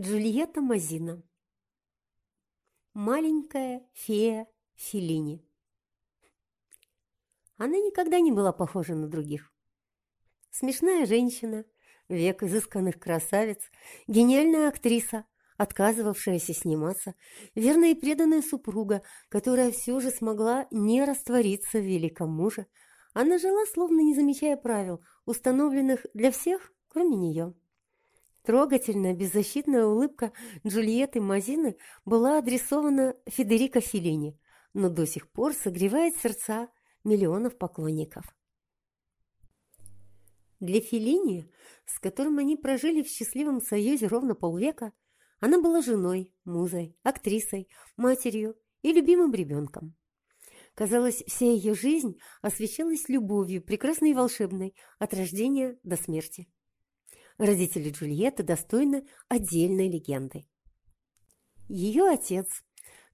Джульетта Мазина Маленькая фея Филини Она никогда не была похожа на других. Смешная женщина, век изысканных красавиц, гениальная актриса, отказывавшаяся сниматься, верная и преданная супруга, которая все же смогла не раствориться в великом муже, она жила, словно не замечая правил, установленных для всех, кроме нее. Трогательная, беззащитная улыбка Джульетты Мазины была адресована Федерико Феллини, но до сих пор согревает сердца миллионов поклонников. Для Феллини, с которым они прожили в счастливом союзе ровно полвека, она была женой, музой, актрисой, матерью и любимым ребенком. Казалось, вся ее жизнь освещалась любовью, прекрасной и волшебной, от рождения до смерти. Родители Джульетты достойны отдельной легенды. Ее отец,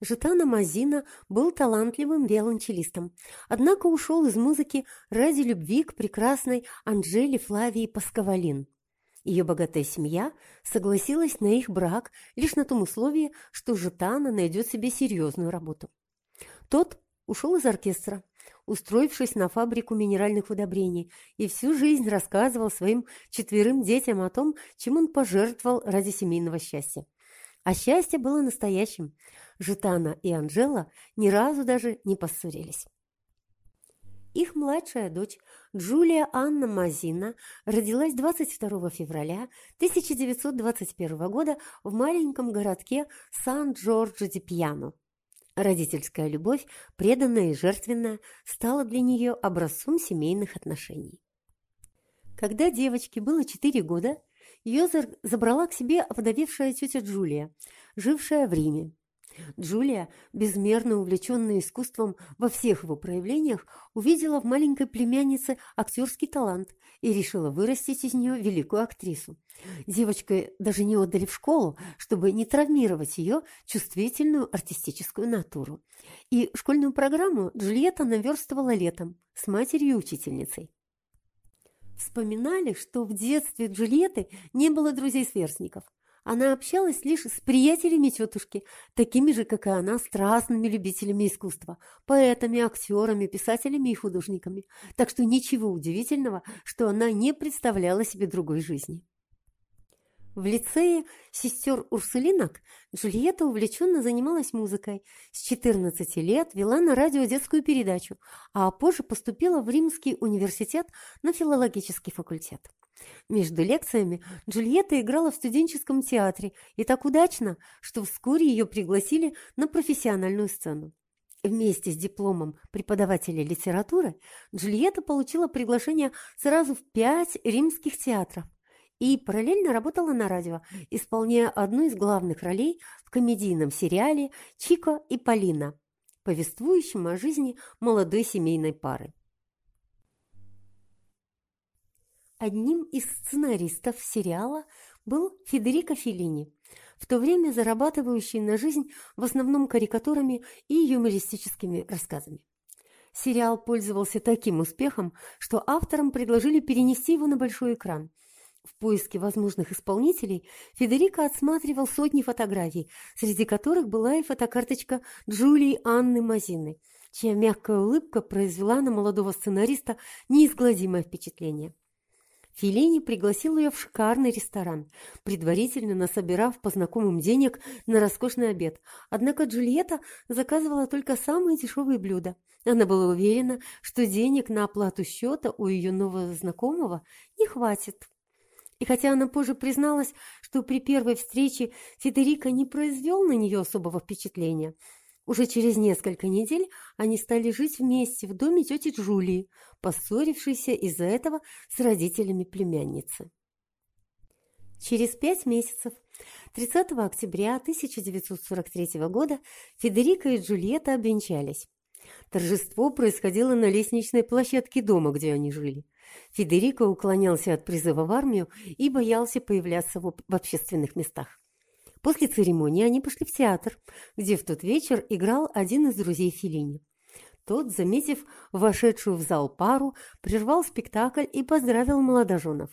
Житана Мазина, был талантливым виолончелистом, однако ушел из музыки ради любви к прекрасной Анжеле Флавии Пасковалин. Ее богатая семья согласилась на их брак лишь на том условии, что Житана найдет себе серьезную работу. Тот ушел из оркестра, устроившись на фабрику минеральных удобрений, и всю жизнь рассказывал своим четверым детям о том, чем он пожертвовал ради семейного счастья. А счастье было настоящим. Житана и Анжела ни разу даже не поссорились. Их младшая дочь Джулия Анна Мазина родилась 22 февраля 1921 года в маленьком городке Сан-Джорджо-ди-Пьяно. Родительская любовь, преданная и жертвенная, стала для нее образцом семейных отношений. Когда девочке было 4 года, ее забрала к себе овдовевшая тетя Джулия, жившая в Риме. Джулия, безмерно увлеченная искусством во всех его проявлениях, увидела в маленькой племяннице актерский талант и решила вырастить из нее великую актрису. Девочка даже не отдали в школу, чтобы не травмировать ее чувствительную артистическую натуру. И школьную программу Джульетта наверстывала летом с матерью и учительницей. Вспоминали, что в детстве Джульетты не было друзей-сверстников. Она общалась лишь с приятелями тетушки, такими же, как и она, страстными любителями искусства, поэтами, актерами, писателями и художниками. Так что ничего удивительного, что она не представляла себе другой жизни. В лицее сестер Урсулинок Джульетта увлеченно занималась музыкой. С 14 лет вела на радио детскую передачу, а позже поступила в Римский университет на филологический факультет. Между лекциями Джульетта играла в студенческом театре и так удачно, что вскоре ее пригласили на профессиональную сцену. Вместе с дипломом преподавателя литературы Джульетта получила приглашение сразу в пять римских театров и параллельно работала на радио, исполняя одну из главных ролей в комедийном сериале «Чико и Полина», повествующем о жизни молодой семейной пары. Одним из сценаристов сериала был Федерико Феллини, в то время зарабатывающий на жизнь в основном карикатурами и юмористическими рассказами. Сериал пользовался таким успехом, что авторам предложили перенести его на большой экран. В поиске возможных исполнителей Федерико отсматривал сотни фотографий, среди которых была и фотокарточка Джулии Анны Мазины, чья мягкая улыбка произвела на молодого сценариста неизгладимое впечатление. Филини пригласил ее в шикарный ресторан, предварительно насобирав по знакомым денег на роскошный обед. Однако Джульетта заказывала только самые дешевые блюда. Она была уверена, что денег на оплату счета у ее нового знакомого не хватит. И хотя она позже призналась, что при первой встрече Федерико не произвел на нее особого впечатления – уже через несколько недель они стали жить вместе в доме тети Джулии, поссорившейся из-за этого с родителями племянницы. Через пять месяцев, 30 октября 1943 года, Федерико и Джульетта обвенчались. Торжество происходило на лестничной площадке дома, где они жили. Федерико уклонялся от призыва в армию и боялся появляться в общественных местах. После церемонии они пошли в театр, где в тот вечер играл один из друзей Филини. Тот, заметив вошедшую в зал пару, прервал спектакль и поздравил молодоженов.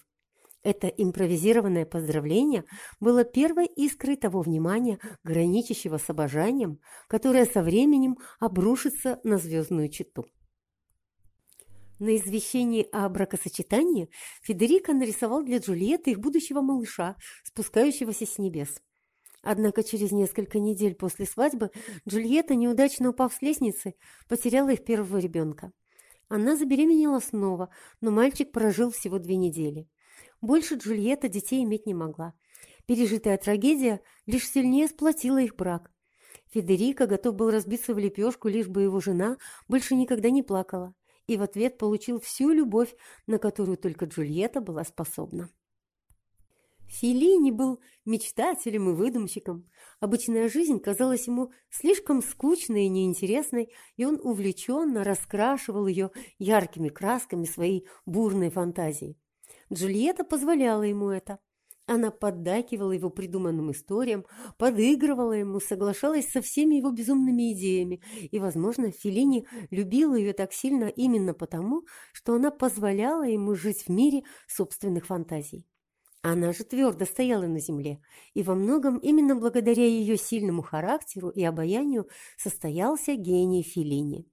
Это импровизированное поздравление было первой искрой того внимания, граничащего с обожанием, которое со временем обрушится на звездную читу. На извещении о бракосочетании Федерико нарисовал для Джульетты их будущего малыша, спускающегося с небес. Однако через несколько недель после свадьбы Джульетта, неудачно упав с лестницы, потеряла их первого ребенка. Она забеременела снова, но мальчик прожил всего две недели. Больше Джульетта детей иметь не могла. Пережитая трагедия лишь сильнее сплотила их брак. Федерико готов был разбиться в лепешку, лишь бы его жена больше никогда не плакала, и в ответ получил всю любовь, на которую только Джульетта была способна. Филини был мечтателем и выдумщиком. Обычная жизнь казалась ему слишком скучной и неинтересной, и он увлеченно раскрашивал ее яркими красками своей бурной фантазии. Джульетта позволяла ему это. Она поддакивала его придуманным историям, подыгрывала ему, соглашалась со всеми его безумными идеями, и, возможно, Филини любила ее так сильно именно потому, что она позволяла ему жить в мире собственных фантазий. Она же твердо стояла на земле, и во многом именно благодаря ее сильному характеру и обаянию состоялся гений Филини.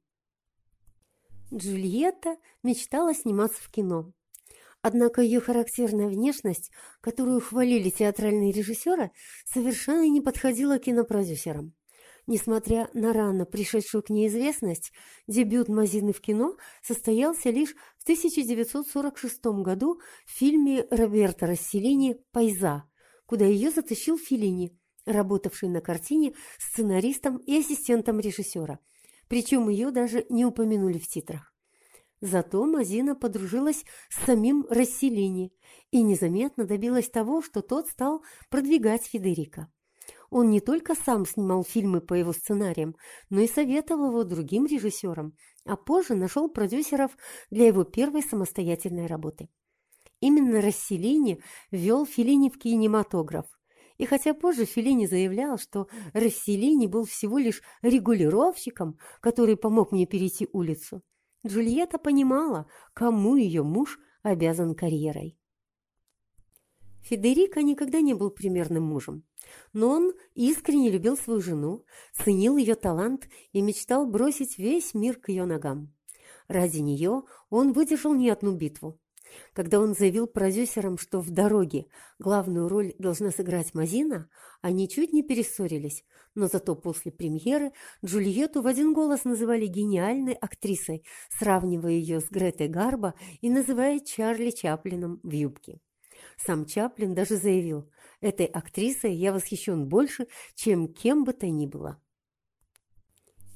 Джульетта мечтала сниматься в кино. Однако ее характерная внешность, которую хвалили театральные режиссеры, совершенно не подходила кинопродюсерам. Несмотря на рано пришедшую к ней известность, дебют Мазины в кино состоялся лишь в 1946 году в фильме Роберта Расселини «Пайза», куда ее затащил Филини, работавший на картине сценаристом и ассистентом режиссера. Причем ее даже не упомянули в титрах. Зато Мазина подружилась с самим Расселини и незаметно добилась того, что тот стал продвигать Федерика. Он не только сам снимал фильмы по его сценариям, но и советовал его другим режиссерам, а позже нашел продюсеров для его первой самостоятельной работы. Именно Расселини ввел Филини в кинематограф. И хотя позже Филини заявлял, что Расселини был всего лишь регулировщиком, который помог мне перейти улицу, Джульетта понимала, кому ее муж обязан карьерой. Федерико никогда не был примерным мужем, но он искренне любил свою жену, ценил ее талант и мечтал бросить весь мир к ее ногам. Ради нее он выдержал не одну битву. Когда он заявил продюсерам, что в «Дороге» главную роль должна сыграть Мазина, они чуть не перессорились, но зато после премьеры Джульетту в один голос называли гениальной актрисой, сравнивая ее с Гретой Гарбо и называя Чарли Чаплином в юбке. Сам Чаплин даже заявил, этой актрисой я восхищен больше, чем кем бы то ни было.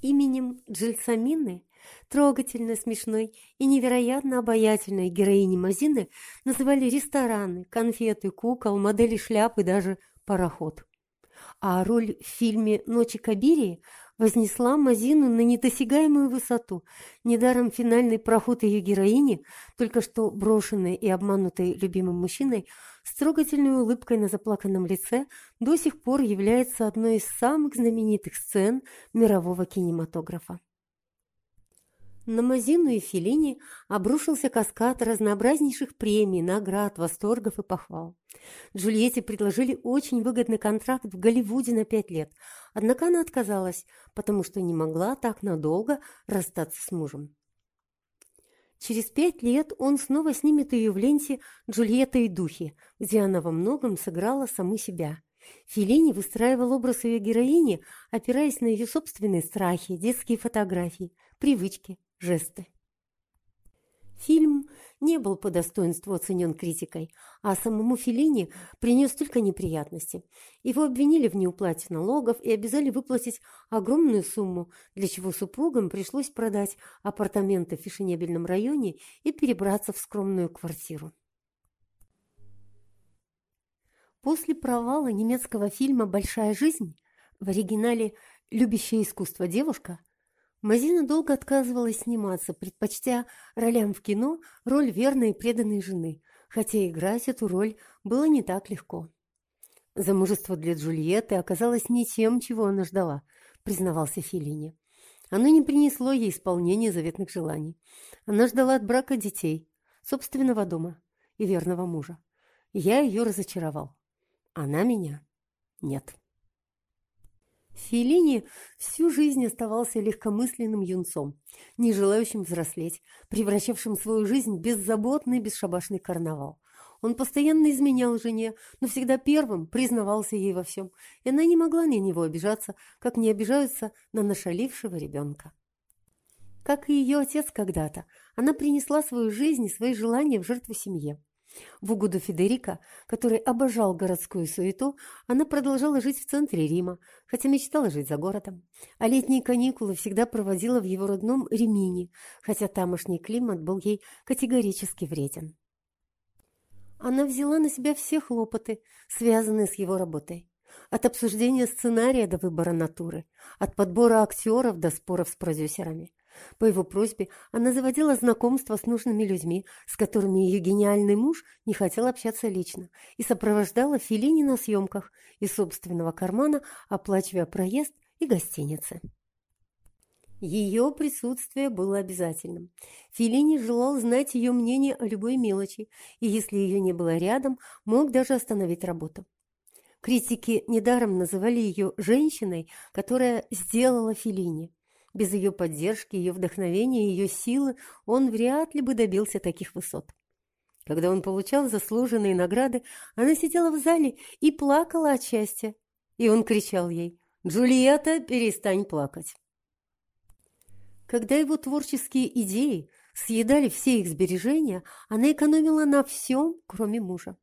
Именем Джельсамины Трогательно смешной и невероятно обаятельной героини Мазины называли рестораны, конфеты, кукол, модели шляп и даже пароход. А роль в фильме «Ночи Кабирии» вознесла Мазину на недосягаемую высоту. Недаром финальный проход ее героини, только что брошенной и обманутой любимым мужчиной, с трогательной улыбкой на заплаканном лице, до сих пор является одной из самых знаменитых сцен мирового кинематографа. На Мазину и Феллини обрушился каскад разнообразнейших премий, наград, восторгов и похвал. Джульетте предложили очень выгодный контракт в Голливуде на пять лет, однако она отказалась, потому что не могла так надолго расстаться с мужем. Через пять лет он снова снимет ее в ленте «Джульетта и духи», где она во многом сыграла саму себя. Феллини выстраивал образ ее героини, опираясь на ее собственные страхи, детские фотографии, привычки, жесты. Фильм не был по достоинству оценен критикой, а самому Феллини принес только неприятности. Его обвинили в неуплате налогов и обязали выплатить огромную сумму, для чего супругам пришлось продать апартаменты в фешенебельном районе и перебраться в скромную квартиру. После провала немецкого фильма «Большая жизнь» в оригинале «Любящее искусство девушка» Мазина долго отказывалась сниматься, предпочтя ролям в кино роль верной и преданной жены, хотя играть эту роль было не так легко. Замужество для Джульетты оказалось не тем, чего она ждала, признавался Филини. Оно не принесло ей исполнения заветных желаний. Она ждала от брака детей, собственного дома и верного мужа. Я ее разочаровал. Она меня нет. Феллини всю жизнь оставался легкомысленным юнцом, не желающим взрослеть, превращавшим свою жизнь в беззаботный бесшабашный карнавал. Он постоянно изменял жене, но всегда первым признавался ей во всем, и она не могла на него обижаться, как не обижаются на нашалившего ребенка. Как и ее отец когда-то, она принесла свою жизнь и свои желания в жертву семье. В угоду Федерика, который обожал городскую суету, она продолжала жить в центре Рима, хотя мечтала жить за городом. А летние каникулы всегда проводила в его родном Римине, хотя тамошний климат был ей категорически вреден. Она взяла на себя все хлопоты, связанные с его работой. От обсуждения сценария до выбора натуры, от подбора актеров до споров с продюсерами. По его просьбе она заводила знакомства с нужными людьми, с которыми ее гениальный муж не хотел общаться лично, и сопровождала Филини на съемках из собственного кармана, оплачивая проезд и гостиницы. Ее присутствие было обязательным. Филини желал знать ее мнение о любой мелочи, и если ее не было рядом, мог даже остановить работу. Критики недаром называли ее женщиной, которая сделала Филини. Без ее поддержки, ее вдохновения, ее силы он вряд ли бы добился таких высот. Когда он получал заслуженные награды, она сидела в зале и плакала от счастья. И он кричал ей «Джульетта, перестань плакать». Когда его творческие идеи съедали все их сбережения, она экономила на всем, кроме мужа.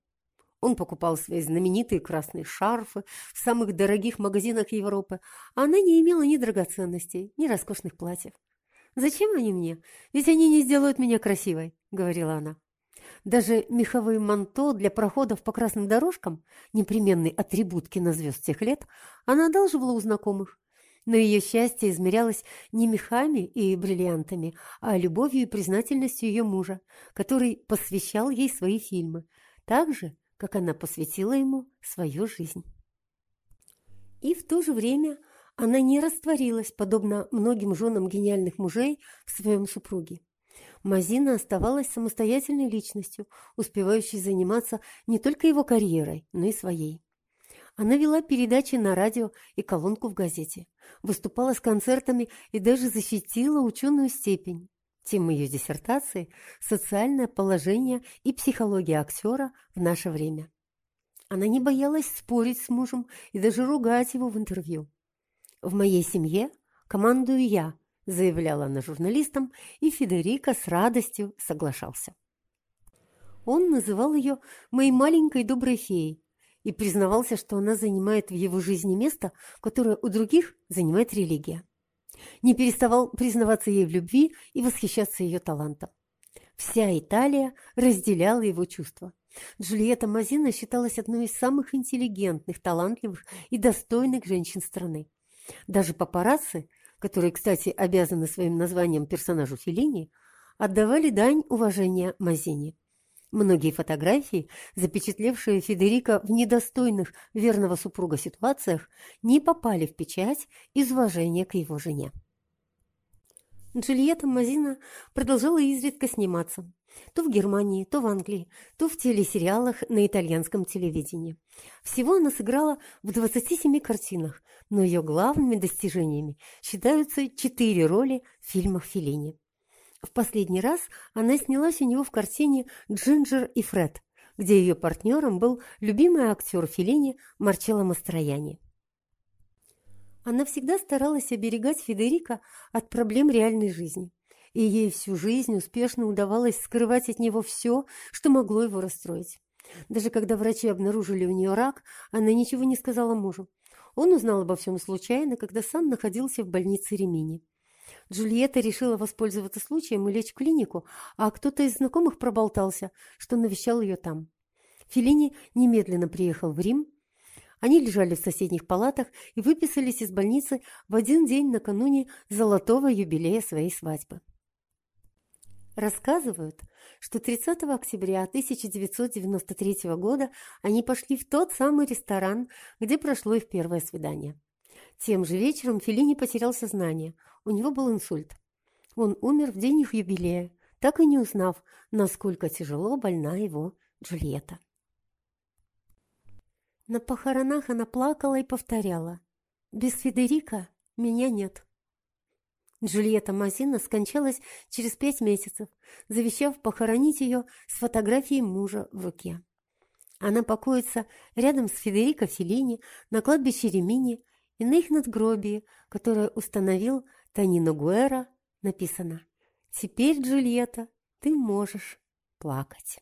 Он покупал свои знаменитые красные шарфы в самых дорогих магазинах Европы, а она не имела ни драгоценностей, ни роскошных платьев. «Зачем они мне? Ведь они не сделают меня красивой», — говорила она. Даже меховые манто для проходов по красным дорожкам, непременный атрибут кинозвезд тех лет, она одалживала у знакомых. Но ее счастье измерялось не мехами и бриллиантами, а любовью и признательностью ее мужа, который посвящал ей свои фильмы, так же, как она посвятила ему свою жизнь. И в то же время она не растворилась, подобно многим женам гениальных мужей, в своем супруге. Мазина оставалась самостоятельной личностью, успевающей заниматься не только его карьерой, но и своей. Она вела передачи на радио и колонку в газете, выступала с концертами и даже защитила ученую степень. Тема ее диссертации – социальное положение и психология актера в наше время. Она не боялась спорить с мужем и даже ругать его в интервью. «В моей семье командую я», – заявляла она журналистам, и Федерико с радостью соглашался. Он называл ее «моей маленькой доброй феей» и признавался, что она занимает в его жизни место, которое у других занимает религия не переставал признаваться ей в любви и восхищаться ее талантом. Вся Италия разделяла его чувства. Джульетта Мазина считалась одной из самых интеллигентных, талантливых и достойных женщин страны. Даже папарацци, которые, кстати, обязаны своим названием персонажу Феллини, отдавали дань уважения Мазине. Многие фотографии, запечатлевшие Федерико в недостойных верного супруга ситуациях, не попали в печать из уважения к его жене. Джульетта Мазина продолжала изредка сниматься. То в Германии, то в Англии, то в телесериалах на итальянском телевидении. Всего она сыграла в 27 картинах, но ее главными достижениями считаются четыре роли в фильмах Феллини. В последний раз она снялась у него в картине «Джинджер и Фред», где ее партнером был любимый актер Феллини Марчелло Мастрояни. Она всегда старалась оберегать Федерика от проблем реальной жизни, и ей всю жизнь успешно удавалось скрывать от него все, что могло его расстроить. Даже когда врачи обнаружили у нее рак, она ничего не сказала мужу. Он узнал обо всем случайно, когда сам находился в больнице Ремини. Джульетта решила воспользоваться случаем и лечь в клинику, а кто-то из знакомых проболтался, что навещал ее там. Филини немедленно приехал в Рим. Они лежали в соседних палатах и выписались из больницы в один день накануне золотого юбилея своей свадьбы. Рассказывают, что 30 октября 1993 года они пошли в тот самый ресторан, где прошло их первое свидание. Тем же вечером Феллини потерял сознание. У него был инсульт. Он умер в день их юбилея, так и не узнав, насколько тяжело больна его Джульетта. На похоронах она плакала и повторяла «Без Федерика меня нет». Джульетта Мазина скончалась через пять месяцев, завещав похоронить ее с фотографией мужа в руке. Она покоится рядом с Федерико Феллини на кладбище Ремини и на их надгробии, которое установил Танино Гуэра, написано «Теперь, Джульетта, ты можешь плакать».